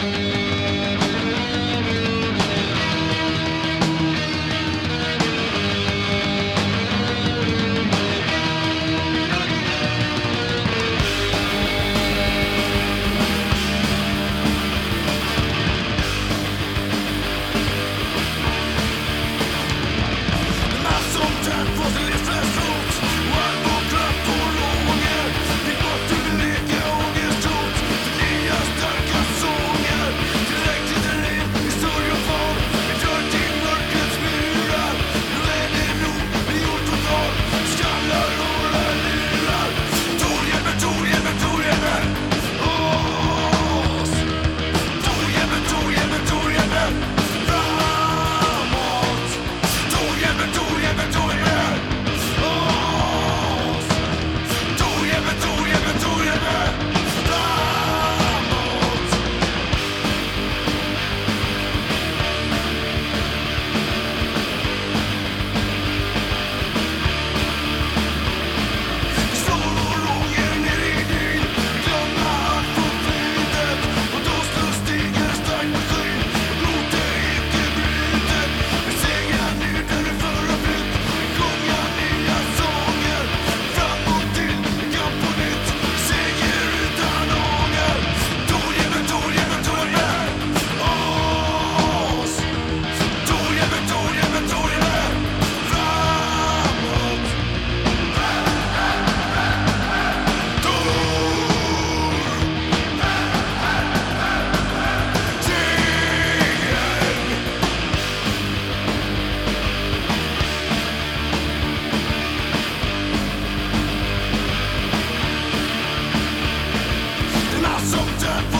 som dött lyftas upp